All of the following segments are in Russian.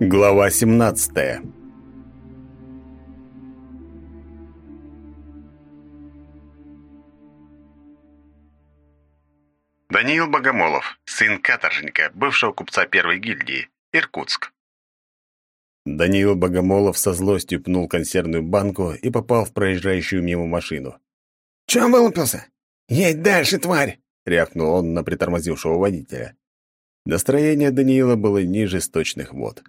Глава 17. Даниил Богомолов, сын каторжника, бывшего купца первой гильдии, Иркутск. Даниил Богомолов со злостью пнул консервную банку и попал в проезжающую мимо машину. «Чё вылупился? Едь дальше, тварь!» — рявкнул он на притормозившего водителя. Настроение Даниила было ниже сточных вод.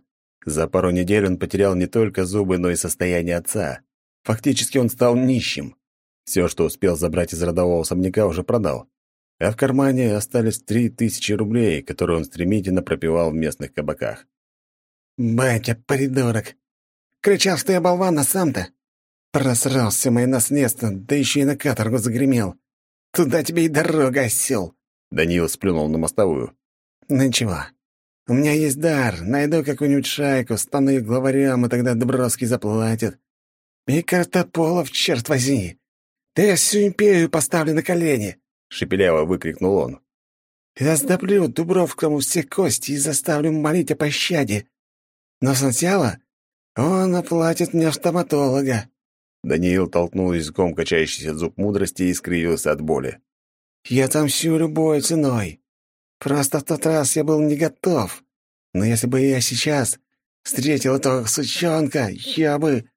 За пару недель он потерял не только зубы, но и состояние отца. Фактически он стал нищим. Все, что успел забрать из родового особняка, уже продал. А в кармане остались три тысячи рублей, которые он стремительно пропивал в местных кабаках. «Батя, придурок! Кричал, что я болван, а сам-то просрался мое наследство, да еще и на каторгу загремел. Туда тебе и дорога, осел!» Даниил сплюнул на мостовую. «Ну ничего, у меня есть дар. Найду какую-нибудь шайку, стану их главарем, и тогда Дубровский заплатит. И Картополов, черт возьми! Да я всю империю поставлю на колени!» — шепеляво выкрикнул он. «Я сдоблю Дубровскому все кости и заставлю молить о пощаде. Но сначала он оплатит мне стоматолога». Даниил толкнул языком качающийся зуб мудрости и скривился от боли. «Я отомщу любой ценой. Просто в тот раз я был не готов. Но если бы я сейчас встретил этого сучонка, я бы...»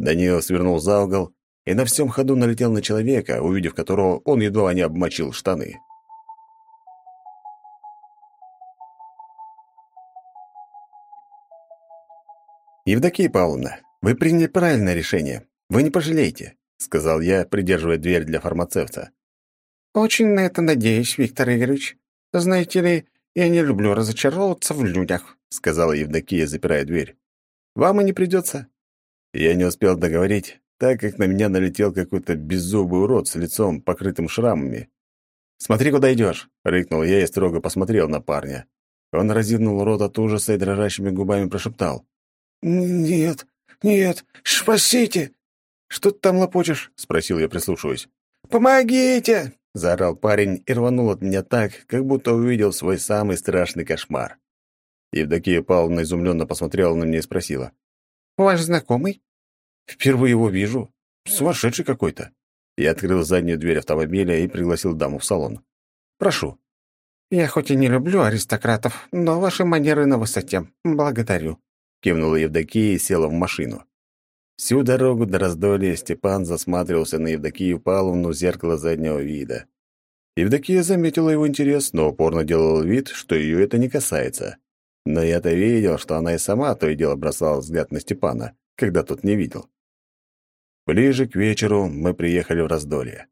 Даниил свернул за угол и на всем ходу налетел на человека, увидев которого он едва не обмочил штаны. «Евдокия Павловна, вы приняли правильное решение. Вы не пожалеете», — сказал я, придерживая дверь для фармацевта. «Очень на это надеюсь, Виктор Игоревич. Знаете ли, я не люблю разочаровываться в людях», — сказала Евдокия, запирая дверь. «Вам и не придется». Я не успел договорить, так как на меня налетел какой-то беззубый урод с лицом, покрытым шрамами. «Смотри, куда идешь!» — рыкнул я и строго посмотрел на парня. Он разинул рот от ужаса и дрожащими губами прошептал. «Нет, нет, спасите!» «Что ты там лопочешь?» — спросил я, прислушиваясь. «Помогите!» — заорал парень и рванул от меня так, как будто увидел свой самый страшный кошмар. Евдокия Павловна изумленно посмотрела на меня и спросила. «Ваш знакомый?» «Впервые его вижу. Сумасшедший какой-то». Я открыл заднюю дверь автомобиля и пригласил даму в салон. «Прошу». «Я хоть и не люблю аристократов, но ваши манеры на высоте. Благодарю» кивнула Евдокия и села в машину. Всю дорогу до раздолья Степан засматривался на Евдокию Павловну в зеркало заднего вида. Евдокия заметила его интерес, но упорно делала вид, что ее это не касается. Но я-то видел, что она и сама то и дело бросала взгляд на Степана, когда тот не видел. Ближе к вечеру мы приехали в раздолье.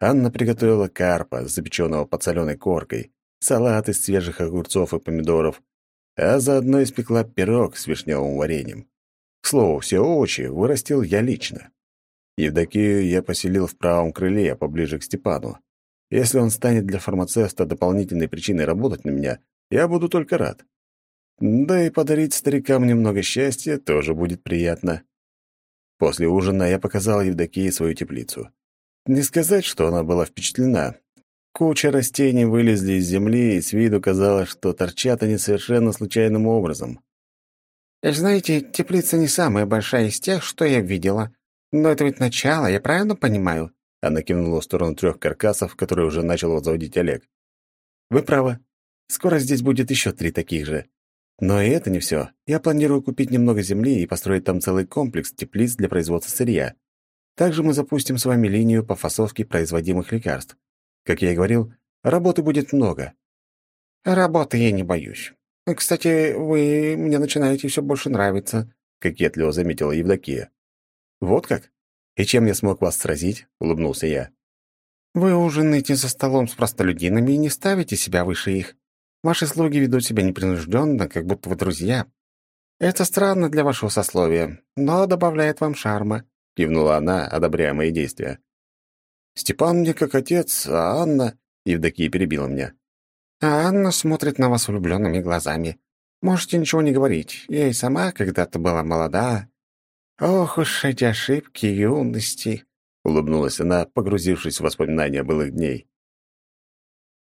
Анна приготовила карпа, запеченного под соленой коркой, салат из свежих огурцов и помидоров, а заодно испекла пирог с вишневым вареньем. К слову, все овощи вырастил я лично. Евдокию я поселил в правом крыле, поближе к Степану. Если он станет для фармацевта дополнительной причиной работать на меня, я буду только рад. Да и подарить старикам немного счастья тоже будет приятно. После ужина я показал Евдокии свою теплицу. Не сказать, что она была впечатлена, Куча растений вылезли из земли, и с виду казалось, что торчат они совершенно случайным образом. «Знаете, теплица не самая большая из тех, что я видела. Но это ведь начало, я правильно понимаю?» Она кивнула в сторону трех каркасов, которые уже начал возводить Олег. «Вы правы. Скоро здесь будет еще три таких же. Но и это не все. Я планирую купить немного земли и построить там целый комплекс теплиц для производства сырья. Также мы запустим с вами линию по фасовке производимых лекарств. Как я и говорил, работы будет много. Работы я не боюсь. Кстати, вы мне начинаете все больше нравиться, кокетливо заметила Евдокия. Вот как? И чем я смог вас сразить? улыбнулся я. Вы ужинаете за столом с простолюдинами и не ставите себя выше их. Ваши слуги ведут себя непринужденно, как будто вы друзья. Это странно для вашего сословия, но добавляет вам шарма», — кивнула она, одобряя мои действия. Степан мне как отец, а Анна...» Евдокия перебила меня. «А Анна смотрит на вас влюбленными глазами. Можете ничего не говорить. Я и сама когда-то была молода. Ох уж эти ошибки юности!» — улыбнулась она, погрузившись в воспоминания былых дней.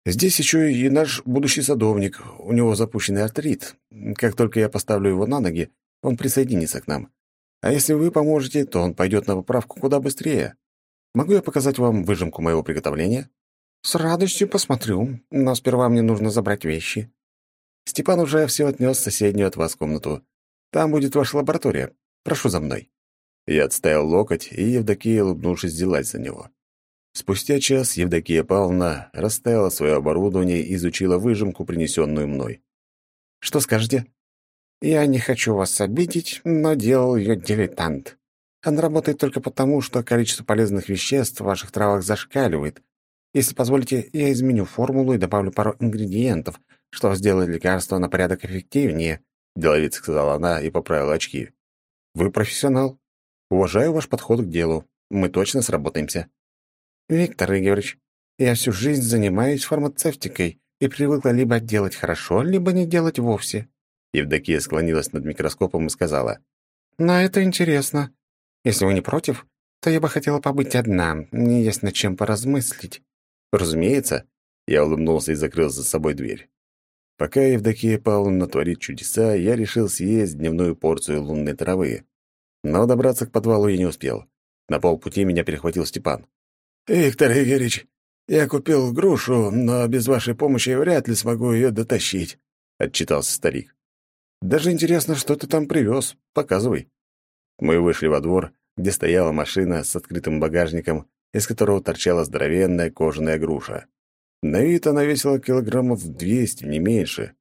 Здесь еще и наш будущий садовник. У него запущенный артрит. Как только я поставлю его на ноги, он присоединится к нам. А если вы поможете, то он пойдет на поправку куда быстрее. Могу я показать вам выжимку моего приготовления? С радостью посмотрю, но сперва мне нужно забрать вещи. Степан уже все отнес в соседнюю от вас комнату. Там будет ваша лаборатория. Прошу за мной. Я отставил локоть, и Евдокия, улыбнувшись, взялась за него. Спустя час Евдокия Павловна расставила свое оборудование и изучила выжимку, принесенную мной. «Что скажете?» «Я не хочу вас обидеть, но делал ее дилетант. Она работает только потому, что количество полезных веществ в ваших травах зашкаливает. Если позволите, я изменю формулу и добавлю пару ингредиентов, что сделает лекарство на порядок эффективнее», — деловито сказала она и поправила очки. «Вы профессионал. Уважаю ваш подход к делу. Мы точно сработаемся». «Виктор Игоревич, я всю жизнь занимаюсь фармацевтикой и привыкла либо делать хорошо, либо не делать вовсе». Евдокия склонилась над микроскопом и сказала. «Но это интересно. Если вы не против, то я бы хотела побыть одна, мне есть над чем поразмыслить». «Разумеется». Я улыбнулся и закрыл за собой дверь. Пока Евдокия Павловна творит чудеса, я решил съесть дневную порцию лунной травы. Но добраться к подвалу я не успел. На полпути меня перехватил Степан. «Виктор Игоревич, я купил грушу, но без вашей помощи вряд ли смогу ее дотащить», — отчитался старик. «Даже интересно, что ты там привез. Показывай». Мы вышли во двор, где стояла машина с открытым багажником, из которого торчала здоровенная кожаная груша. На вид она весила килограммов двести, не меньше.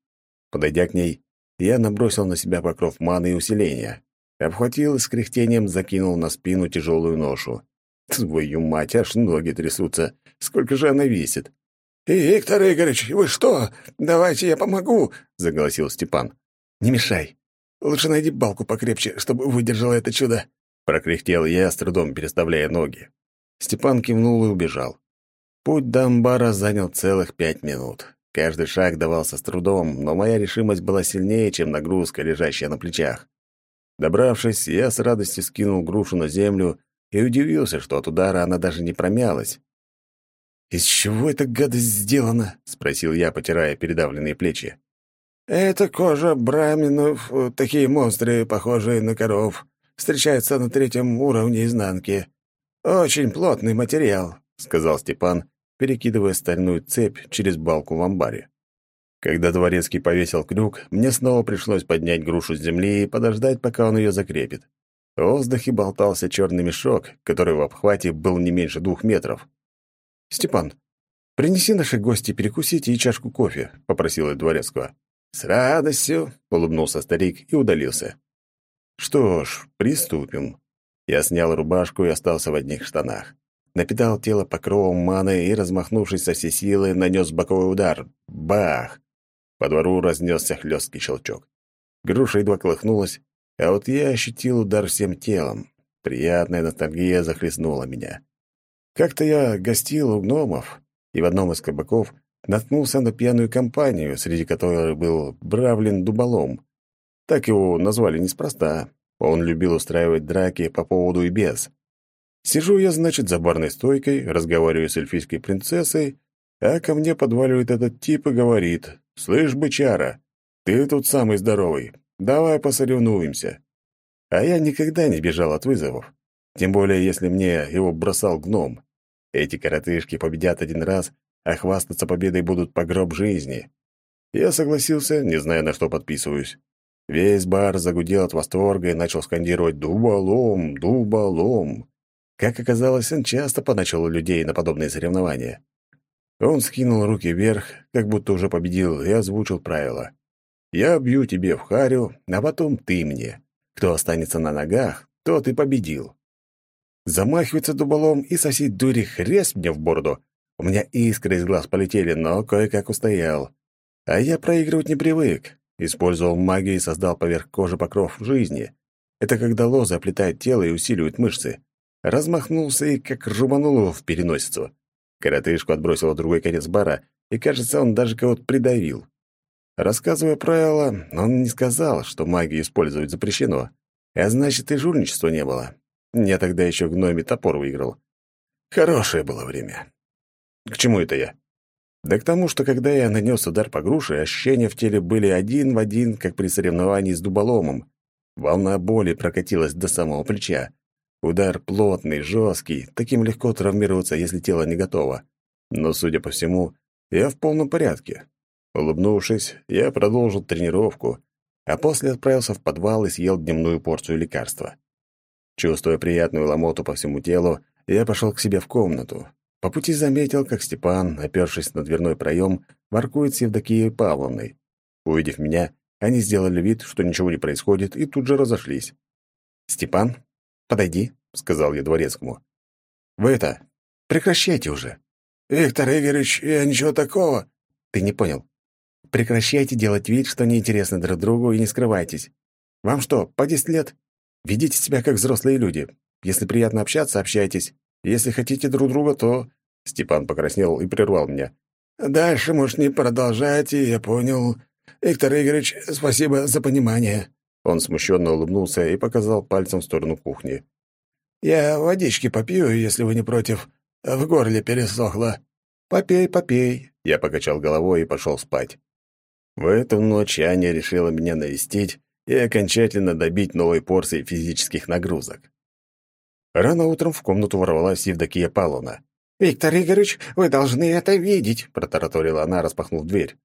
Подойдя к ней, я набросил на себя покров маны и усиления. Обхватил и с кряхтением закинул на спину тяжелую ношу. Твою мать, аж ноги трясутся. Сколько же она весит? «Виктор Игоревич, вы что? Давайте я помогу!» — заголосил Степан. «Не мешай. Лучше найди балку покрепче, чтобы выдержало это чудо!» Прокряхтел я, с трудом переставляя ноги. Степан кивнул и убежал. Путь до амбара занял целых пять минут. Каждый шаг давался с трудом, но моя решимость была сильнее, чем нагрузка, лежащая на плечах. Добравшись, я с радостью скинул грушу на землю и удивился, что от удара она даже не промялась. «Из чего эта гадость сделана?» — спросил я, потирая передавленные плечи. «Это кожа браминов, такие монстры, похожие на коров, встречаются на третьем уровне изнанки. Очень плотный материал», — сказал Степан, перекидывая стальную цепь через балку в амбаре. Когда дворецкий повесил крюк, мне снова пришлось поднять грушу с земли и подождать, пока он ее закрепит. В воздухе болтался черный мешок, который в обхвате был не меньше двух метров. «Степан, принеси наши гости перекусить и чашку кофе», — попросил я дворецкого. «С радостью», — улыбнулся старик и удалился. «Что ж, приступим». Я снял рубашку и остался в одних штанах. Напитал тело покровом маны и, размахнувшись со всей силы, нанес боковой удар. Бах! По двору разнесся хлесткий щелчок. Груша едва колыхнулась, а вот я ощутил удар всем телом. Приятная ностальгия захлестнула меня. Как-то я гостил у гномов, и в одном из кабаков наткнулся на пьяную компанию, среди которой был Бравлин Дуболом. Так его назвали неспроста. Он любил устраивать драки по поводу и без. Сижу я, значит, за барной стойкой, разговариваю с эльфийской принцессой, а ко мне подваливает этот тип и говорит, «Слышь, бычара, ты тут самый здоровый, Давай посоревнуемся. А я никогда не бежал от вызовов. Тем более, если мне его бросал гном. Эти коротышки победят один раз, а хвастаться победой будут по гроб жизни. Я согласился, не зная, на что подписываюсь. Весь бар загудел от восторга и начал скандировать «Дуболом! Дуболом!». Как оказалось, он часто поначалу людей на подобные соревнования. Он скинул руки вверх, как будто уже победил, и озвучил правила. Я бью тебе в харю, а потом ты мне. Кто останется на ногах, тот и победил. Замахивается дуболом и сосед дури хрест мне в бороду. У меня искры из глаз полетели, но кое-как устоял. А я проигрывать не привык. Использовал магию и создал поверх кожи покров жизни. Это когда лоза оплетает тело и усиливает мышцы. Размахнулся и как рубанул его в переносицу. Коротышку отбросил другой конец бара, и, кажется, он даже кого-то придавил. Рассказывая правила, он не сказал, что магию использовать запрещено, а значит, и жульничества не было. Я тогда еще гноми топор выиграл. Хорошее было время. К чему это я? Да к тому, что когда я нанес удар по груше, ощущения в теле были один в один, как при соревновании с дуболомом. Волна боли прокатилась до самого плеча. Удар плотный, жесткий, таким легко травмироваться, если тело не готово. Но, судя по всему, я в полном порядке. Улыбнувшись, я продолжил тренировку, а после отправился в подвал и съел дневную порцию лекарства. Чувствуя приятную ломоту по всему телу, я пошел к себе в комнату. По пути заметил, как Степан, опершись на дверной проем, воркует с Евдокией Павловной. Увидев меня, они сделали вид, что ничего не происходит, и тут же разошлись. «Степан, подойди», — сказал я дворецкому. «Вы это, прекращайте уже». «Виктор Игоревич, я ничего такого». «Ты не понял. Прекращайте делать вид, что неинтересны друг другу, и не скрывайтесь. Вам что, по десять лет? Ведите себя как взрослые люди. Если приятно общаться, общайтесь. Если хотите друг друга, то...» Степан покраснел и прервал меня. «Дальше можешь не продолжать, я понял. Виктор Игоревич, спасибо за понимание». Он смущенно улыбнулся и показал пальцем в сторону кухни. «Я водички попью, если вы не против. В горле пересохло». «Попей, попей», — я покачал головой и пошел спать. В эту ночь Аня решила меня навестить и окончательно добить новой порцией физических нагрузок. Рано утром в комнату ворвалась Евдокия Павловна. «Виктор Игоревич, вы должны это видеть», — протараторила она, распахнув дверь.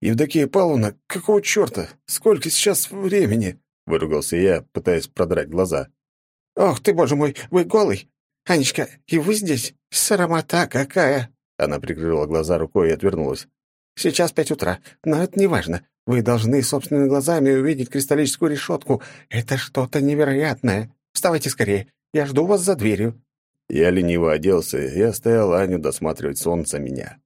«Евдокия Павловна, какого черта? Сколько сейчас времени?» — выругался я, пытаясь продрать глаза. «Ох ты, боже мой, вы голый! Анечка, и вы здесь? Срамота какая!» Она прикрыла глаза рукой и отвернулась. Сейчас пять утра, но это не важно. Вы должны собственными глазами увидеть кристаллическую решетку. Это что-то невероятное. Вставайте скорее. Я жду вас за дверью». Я лениво оделся и оставил Аню досматривать солнце меня.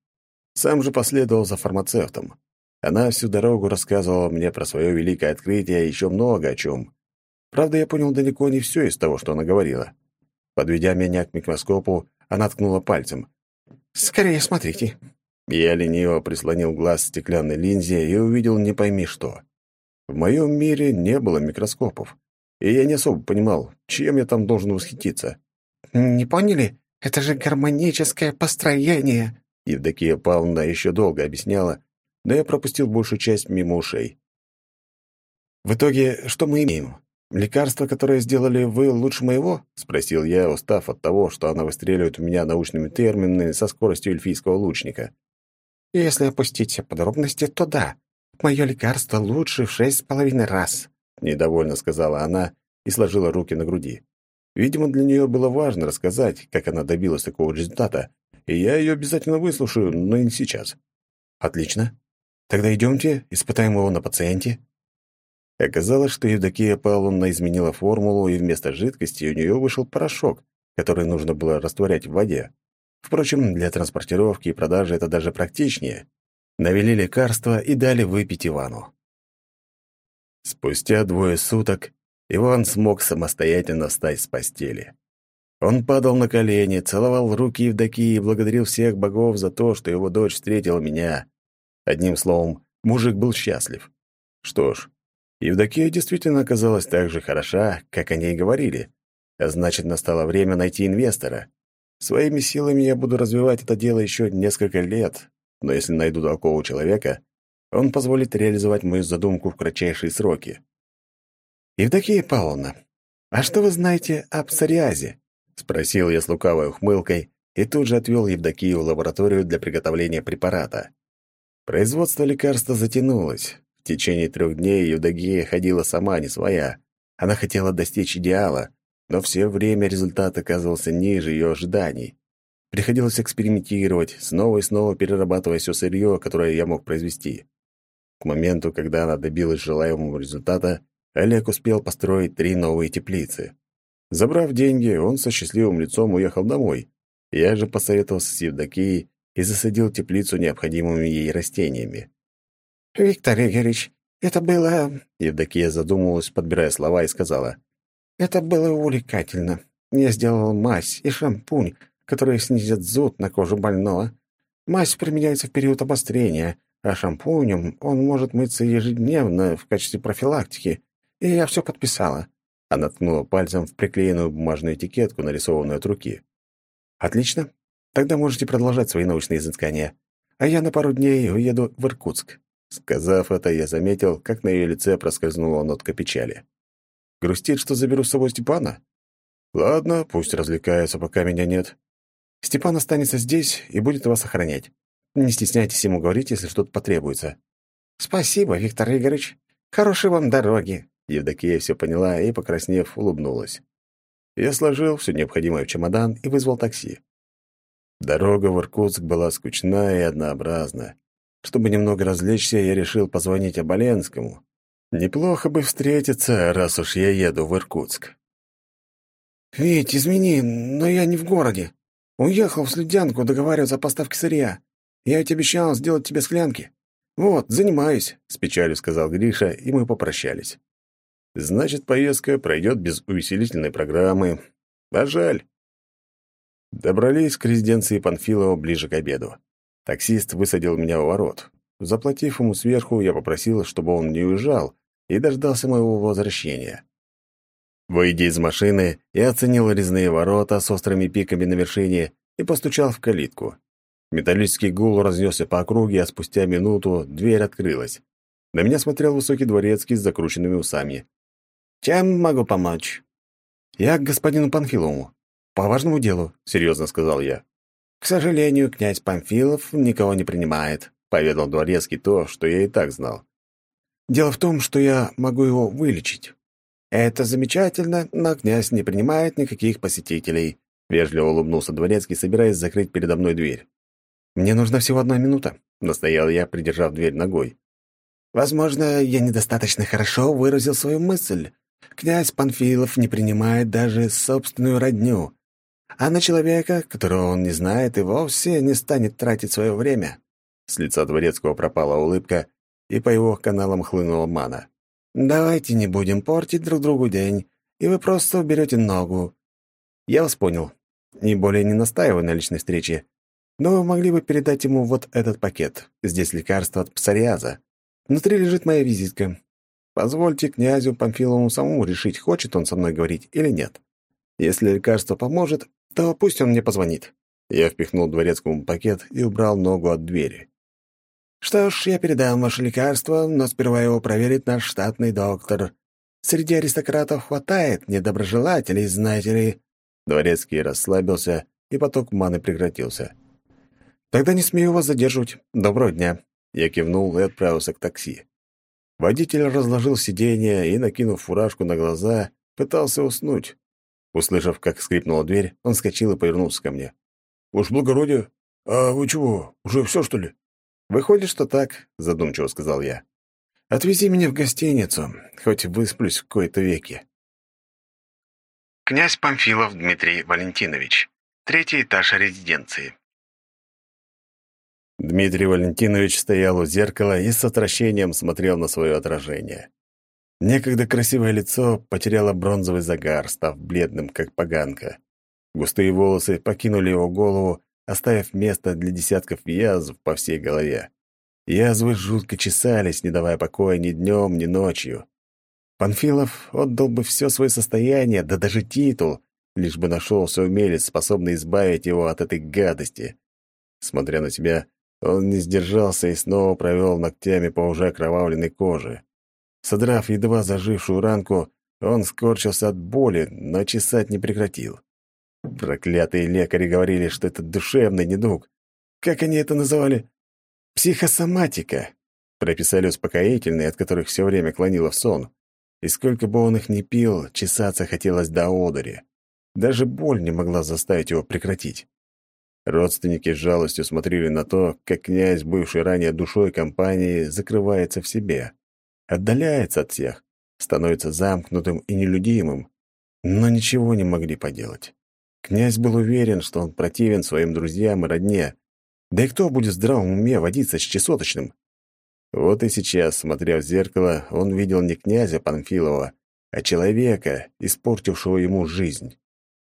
Сам же последовал за фармацевтом. Она всю дорогу рассказывала мне про свое великое открытие и еще много о чем. Правда, я понял далеко не все из того, что она говорила. Подведя меня к микроскопу, она ткнула пальцем. «Скорее смотрите. Я лениво прислонил глаз к стеклянной линзе и увидел не пойми что. В моем мире не было микроскопов, и я не особо понимал, чем я там должен восхититься. «Не поняли? Это же гармоническое построение!» Евдокия Павловна еще долго объясняла, но я пропустил большую часть мимо ушей. «В итоге, что мы имеем? Лекарство, которое сделали вы, лучше моего?» — спросил я, устав от того, что она выстреливает в меня научными терминами со скоростью эльфийского лучника. Если опустить все подробности, то да. Мое лекарство лучше в шесть с половиной раз», — недовольно сказала она и сложила руки на груди. Видимо, для нее было важно рассказать, как она добилась такого результата, и я ее обязательно выслушаю, но не сейчас. «Отлично. Тогда идемте, испытаем его на пациенте». Оказалось, что Евдокия Павловна изменила формулу, и вместо жидкости у нее вышел порошок, который нужно было растворять в воде. Впрочем, для транспортировки и продажи это даже практичнее. Навели лекарства и дали выпить Ивану. Спустя двое суток Иван смог самостоятельно встать с постели. Он падал на колени, целовал руки Евдокии и благодарил всех богов за то, что его дочь встретила меня. Одним словом, мужик был счастлив. Что ж, Евдокия действительно оказалась так же хороша, как о ней говорили. А значит, настало время найти инвестора. Своими силами я буду развивать это дело еще несколько лет, но если найду толкового человека, он позволит реализовать мою задумку в кратчайшие сроки. «Евдокия Павловна, а что вы знаете об псориазе?» — спросил я с лукавой ухмылкой и тут же отвел Евдокию в лабораторию для приготовления препарата. Производство лекарства затянулось. В течение трех дней Евдокия ходила сама не своя. Она хотела достичь идеала, но все время результат оказывался ниже ее ожиданий. Приходилось экспериментировать, снова и снова перерабатывая все сырье, которое я мог произвести. К моменту, когда она добилась желаемого результата, Олег успел построить три новые теплицы. Забрав деньги, он со счастливым лицом уехал домой. Я же посоветовался с Евдокией и засадил теплицу необходимыми ей растениями. «Виктор Игоревич, это было...» Евдокия задумалась, подбирая слова, и сказала. Это было увлекательно. Я сделал мазь и шампунь, которые снизят зуд на кожу больного. Мазь применяется в период обострения, а шампунем он может мыться ежедневно в качестве профилактики. И я все подписала. Она ткнула пальцем в приклеенную бумажную этикетку, нарисованную от руки. «Отлично. Тогда можете продолжать свои научные изыскания. а я на пару дней уеду в Иркутск». Сказав это, я заметил, как на ее лице проскользнула нотка печали. «Грустит, что заберу с собой Степана? Ладно, пусть развлекается, пока меня нет. Степан останется здесь и будет вас охранять. Не стесняйтесь ему говорить, если что-то потребуется». «Спасибо, Виктор Игоревич. Хорошей вам дороги». Евдокия все поняла и, покраснев, улыбнулась. Я сложил все необходимое в чемодан и вызвал такси. Дорога в Иркутск была скучна и однообразна. Чтобы немного развлечься, я решил позвонить Оболенскому. Неплохо бы встретиться, раз уж я еду в Иркутск. «Вить, измени, но я не в городе. Уехал в Слюдянку договариваться о поставке сырья. Я ведь обещал сделать тебе склянки. Вот, занимаюсь», — с печалью сказал Гриша, и мы попрощались. «Значит, поездка пройдет без увеселительной программы. А жаль». Добрались к резиденции Панфилова ближе к обеду. Таксист высадил меня у ворот. Заплатив ему сверху, я попросил, чтобы он не уезжал, и дождался моего возвращения. Выйдя из машины, я оценил резные ворота с острыми пиками на вершине и постучал в калитку. Металлический гул разнесся по округе, а спустя минуту дверь открылась. На меня смотрел высокий дворецкий с закрученными усами. «Чем могу помочь?» «Я к господину Панфилову. «По важному делу», — серьезно сказал я. «К сожалению, князь Памфилов никого не принимает», — поведал Дворецкий то, что я и так знал. «Дело в том, что я могу его вылечить». «Это замечательно, но князь не принимает никаких посетителей», — вежливо улыбнулся Дворецкий, собираясь закрыть передо мной дверь. «Мне нужна всего одна минута», — настоял я, придержав дверь ногой. «Возможно, я недостаточно хорошо выразил свою мысль. Князь Панфилов не принимает даже собственную родню, а на человека, которого он не знает, и вовсе не станет тратить свое время. С лица Дворецкого пропала улыбка, и по его каналам хлынула мана. «Давайте не будем портить друг другу день, и вы просто уберете ногу». «Я вас понял. И более не настаиваю на личной встрече. Но вы могли бы передать ему вот этот пакет. Здесь лекарство от псориаза. Внутри лежит моя визитка. Позвольте князю Памфилову самому решить, хочет он со мной говорить или нет. Если лекарство поможет, то пусть он мне позвонит». Я впихнул дворецкому пакет и убрал ногу от двери. «Что ж, я передам ваше лекарство, но сперва его проверит наш штатный доктор. Среди аристократов хватает недоброжелателей, знаете ли». Дворецкий расслабился, и поток маны прекратился. «Тогда не смею вас задерживать. Доброго дня». Я кивнул и отправился к такси. Водитель разложил сиденье и, накинув фуражку на глаза, пытался уснуть. Услышав, как скрипнула дверь, он вскочил и повернулся ко мне. «Уж благородие! А вы чего, уже все, что ли?» «Выходит, что так», — задумчиво сказал я. «Отвези меня в гостиницу, хоть высплюсь в кои-то веки». Князь Памфилов Дмитрий Валентинович. Третий этаж резиденции. Дмитрий Валентинович стоял у зеркала и с отвращением смотрел на свое отражение. Некогда красивое лицо потеряло бронзовый загар, став бледным, как поганка. Густые волосы покинули его голову, оставив место для десятков язв по всей голове. Язвы жутко чесались, не давая покоя ни днем, ни ночью. Панфилов отдал бы все свое состояние, да даже титул, лишь бы нашелся умелец, способный избавить его от этой гадости. Смотря на себя, он не сдержался и снова провел ногтями по уже окровавленной коже. Содрав едва зажившую ранку, он скорчился от боли, но чесать не прекратил. Проклятые лекари говорили, что это душевный недуг. Как они это называли? Психосоматика. Прописали успокоительные, от которых все время клонило в сон. И сколько бы он их ни пил, чесаться хотелось до одури. Даже боль не могла заставить его прекратить. Родственники с жалостью смотрели на то, как князь, бывший ранее душой компании, закрывается в себе отдаляется от всех, становится замкнутым и нелюдимым, но ничего не могли поделать. Князь был уверен, что он противен своим друзьям и родне. Да и кто будет в здравом уме водиться с чесоточным? Вот и сейчас, смотря в зеркало, он видел не князя Панфилова, а человека, испортившего ему жизнь.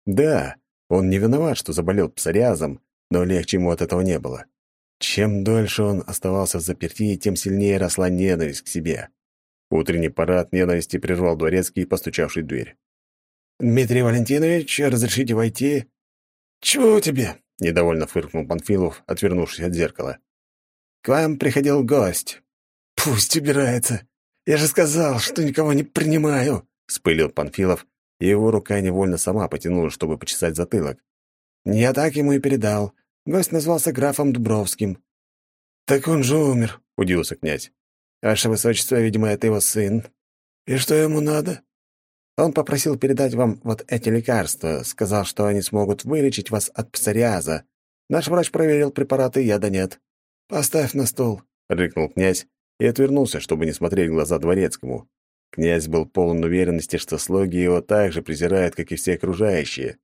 Да, он не виноват, что заболел псориазом, но легче ему от этого не было. Чем дольше он оставался в заперти, тем сильнее росла ненависть к себе. Утренний парад ненависти прервал дворецкий, постучавший в дверь. «Дмитрий Валентинович, разрешите войти?» «Чего тебе?» — недовольно фыркнул Панфилов, отвернувшись от зеркала. к вам приходил гость». «Пусть убирается. Я же сказал, что никого не принимаю», — спылил Панфилов, его рука невольно сама потянулась, чтобы почесать затылок. «Я так ему и передал. Гость назвался графом Дубровским». «Так он же умер», — удивился князь. «Ваше высочество, видимо, это его сын». «И что ему надо?» Он попросил передать вам вот эти лекарства, сказал, что они смогут вылечить вас от псориаза. Наш врач проверил препараты, яда нет. Поставь на стол, рыкнул князь и отвернулся, чтобы не смотреть глаза дворецкому. Князь был полон уверенности, что слуги его так же презирают, как и все окружающие.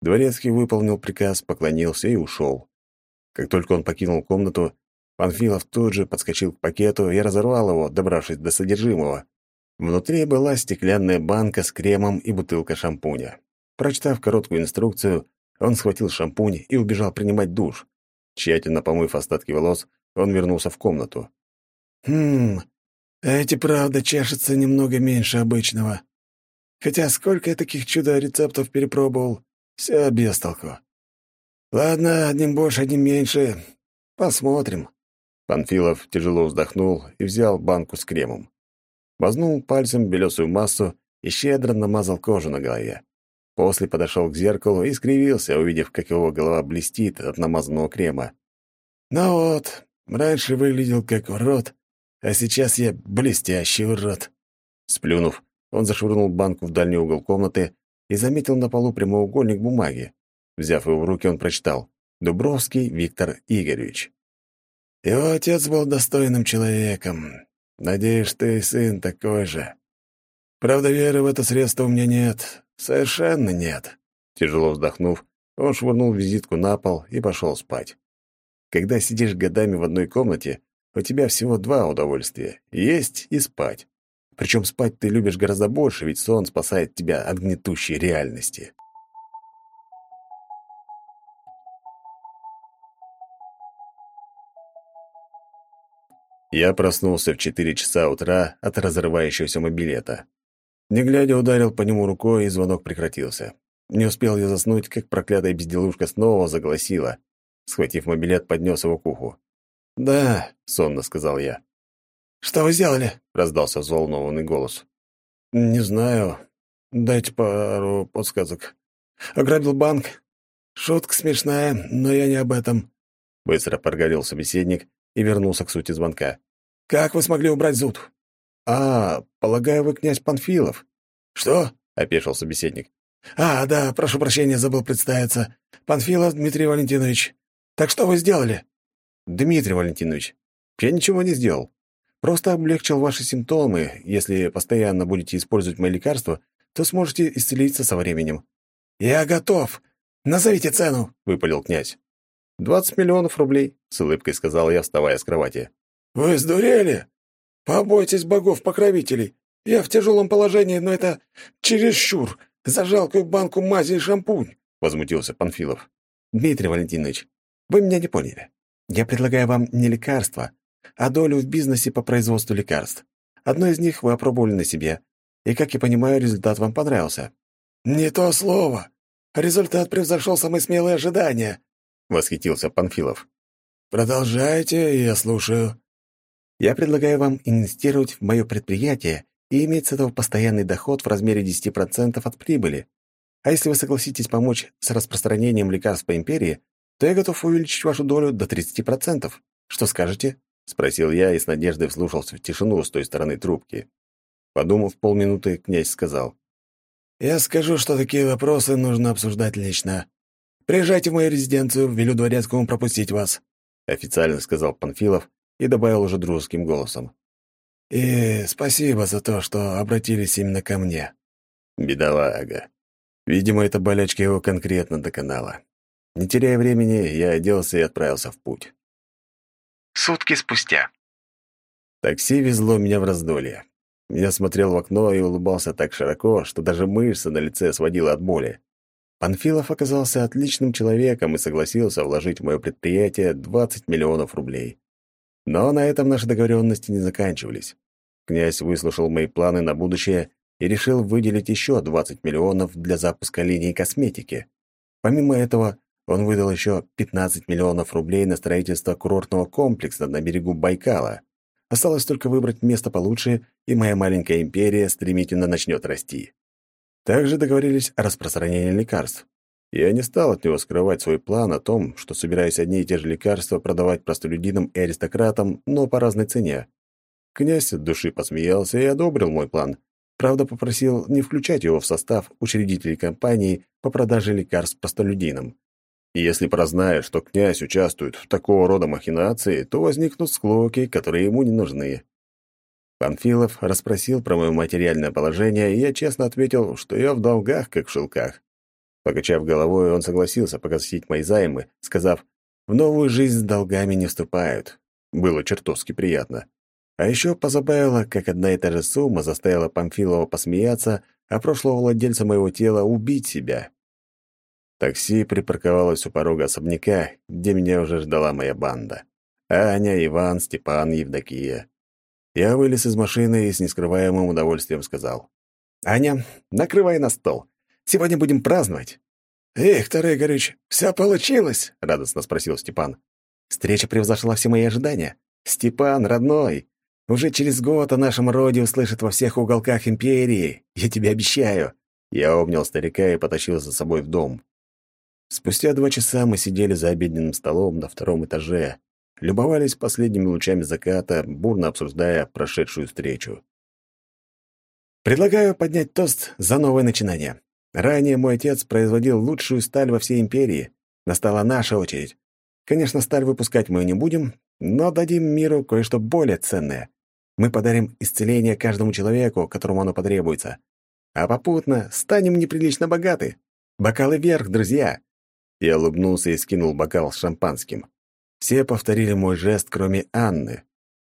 Дворецкий выполнил приказ, поклонился и ушел. Как только он покинул комнату, Панфилов тут же подскочил к пакету и разорвал его, добравшись до содержимого. Внутри была стеклянная банка с кремом и бутылка шампуня. Прочитав короткую инструкцию, он схватил шампунь и убежал принимать душ. Тщательно помыв остатки волос, он вернулся в комнату. «Хм, эти, правда, чешутся немного меньше обычного. Хотя сколько я таких чудо-рецептов перепробовал, все без толку. Ладно, одним больше, одним меньше. Посмотрим». Панфилов тяжело вздохнул и взял банку с кремом мазнул пальцем белесую массу и щедро намазал кожу на голове. После подошел к зеркалу и скривился, увидев, как его голова блестит от намазанного крема. «Ну вот, раньше выглядел как урод, а сейчас я блестящий урод». Сплюнув, он зашвырнул банку в дальний угол комнаты и заметил на полу прямоугольник бумаги. Взяв его в руки, он прочитал «Дубровский Виктор Игоревич». «Его отец был достойным человеком. Надеюсь, ты, сын, такой же. Правда, веры в это средство у меня нет. Совершенно нет. Тяжело вздохнув, он швырнул визитку на пол и пошел спать. Когда сидишь годами в одной комнате, у тебя всего два удовольствия — есть и спать. Причем спать ты любишь гораздо больше, ведь сон спасает тебя от гнетущей реальности. Я проснулся в четыре часа утра от разрывающегося мобилета. Не глядя, ударил по нему рукой, и звонок прекратился. Не успел я заснуть, как проклятая безделушка снова загласила. Схватив мобилет, поднес его к уху. «Да», — сонно сказал я. «Что вы сделали?» — раздался взволнованный голос. «Не знаю. Дайте пару подсказок. Ограбил банк. Шутка смешная, но я не об этом». Быстро прогорел собеседник, и вернулся к сути звонка. «Как вы смогли убрать зуд?» «А, полагаю, вы князь Панфилов». «Что?» — опешил собеседник. «А, да, прошу прощения, забыл представиться. Панфилов Дмитрий Валентинович. Так что вы сделали?» «Дмитрий Валентинович, я ничего не сделал. Просто облегчил ваши симптомы. Если постоянно будете использовать мои лекарства, то сможете исцелиться со временем». «Я готов. Назовите цену», — выпалил князь. «Двадцать миллионов рублей», — с улыбкой сказал я, вставая с кровати. «Вы сдурели? Побойтесь богов-покровителей. Я в тяжелом положении, но это чересчур. За жалкую банку мази и шампунь», — возмутился Панфилов. «Дмитрий Валентинович, вы меня не поняли. Я предлагаю вам не лекарства, а долю в бизнесе по производству лекарств. Одно из них вы опробовали на себе, и, как я понимаю, результат вам понравился». «Не то слово. Результат превзошел самые смелые ожидания», — восхитился Панфилов. «Продолжайте, я слушаю». «Я предлагаю вам инвестировать в мое предприятие и иметь с этого постоянный доход в размере 10% от прибыли. А если вы согласитесь помочь с распространением лекарств по империи, то я готов увеличить вашу долю до 30%. Что скажете?» — спросил я и с надеждой вслушался в тишину с той стороны трубки. Подумав полминуты, князь сказал. «Я скажу, что такие вопросы нужно обсуждать лично. Приезжайте в мою резиденцию, велю дворецкому пропустить вас», — официально сказал Панфилов и добавил уже дружеским голосом. «И спасибо за то, что обратились именно ко мне». Бедолага. Видимо, эта болячка его конкретно доконала. Не теряя времени, я оделся и отправился в путь. Сутки спустя. Такси везло меня в раздолье. Я смотрел в окно и улыбался так широко, что даже мышцы на лице сводило от боли. Панфилов оказался отличным человеком и согласился вложить в мое предприятие 20 миллионов рублей. Но на этом наши договоренности не заканчивались. Князь выслушал мои планы на будущее и решил выделить еще 20 миллионов для запуска линии косметики. Помимо этого, он выдал еще 15 миллионов рублей на строительство курортного комплекса на берегу Байкала. Осталось только выбрать место получше, и моя маленькая империя стремительно начнет расти. Также договорились о распространении лекарств. Я не стал от него скрывать свой план о том, что собираюсь одни и те же лекарства продавать простолюдинам и аристократам, но по разной цене. Князь от души посмеялся и одобрил мой план. Правда, попросил не включать его в состав учредителей компании по продаже лекарств простолюдинам. И если прознает, что князь участвует в такого рода махинации, то возникнут склоки, которые ему не нужны. Панфилов расспросил про мое материальное положение, и я честно ответил, что я в долгах, как в шелках. Покачав головой, он согласился погасить мои займы, сказав, «В новую жизнь с долгами не вступают». Было чертовски приятно. А еще позабавило, как одна и та же сумма заставила Памфилова посмеяться, а прошлого владельца моего тела убить себя. Такси припарковалось у порога особняка, где меня уже ждала моя банда. Аня, Иван, Степан, Евдокия. Я вылез из машины и с нескрываемым удовольствием сказал. «Аня, накрывай на стол. Сегодня будем праздновать». «Виктор Игоревич, все получилось?» — радостно спросил Степан. Встреча превзошла все мои ожидания. «Степан, родной, уже через год о нашем роде услышат во всех уголках империи. Я тебе обещаю». Я обнял старика и потащил за собой в дом. Спустя два часа мы сидели за обеденным столом на втором этаже, любовались последними лучами заката, бурно обсуждая прошедшую встречу. Предлагаю поднять тост за новое начинание. Ранее мой отец производил лучшую сталь во всей империи. Настала наша очередь. Конечно, сталь выпускать мы не будем, но дадим миру кое-что более ценное. Мы подарим исцеление каждому человеку, которому оно потребуется. А попутно станем неприлично богаты. Бокалы вверх, друзья!» Я улыбнулся и скинул бокал с шампанским. Все повторили мой жест, кроме Анны.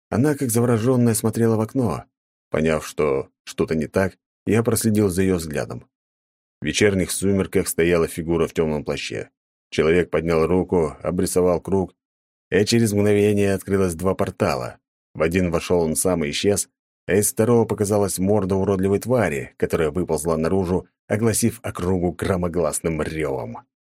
Она, как заворожённая, смотрела в окно. Поняв, что что-то не так, я проследил за ее взглядом. В вечерних сумерках стояла фигура в темном плаще. Человек поднял руку, обрисовал круг, и через мгновение открылось два портала. В один вошел он сам и исчез, а из второго показалась морда уродливой твари, которая выползла наружу, огласив округу громогласным ревом.